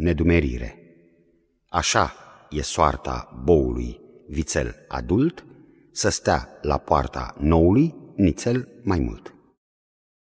nedumerire. Așa e soarta boului vițel adult, să stea la poarta noului nițel mai mult.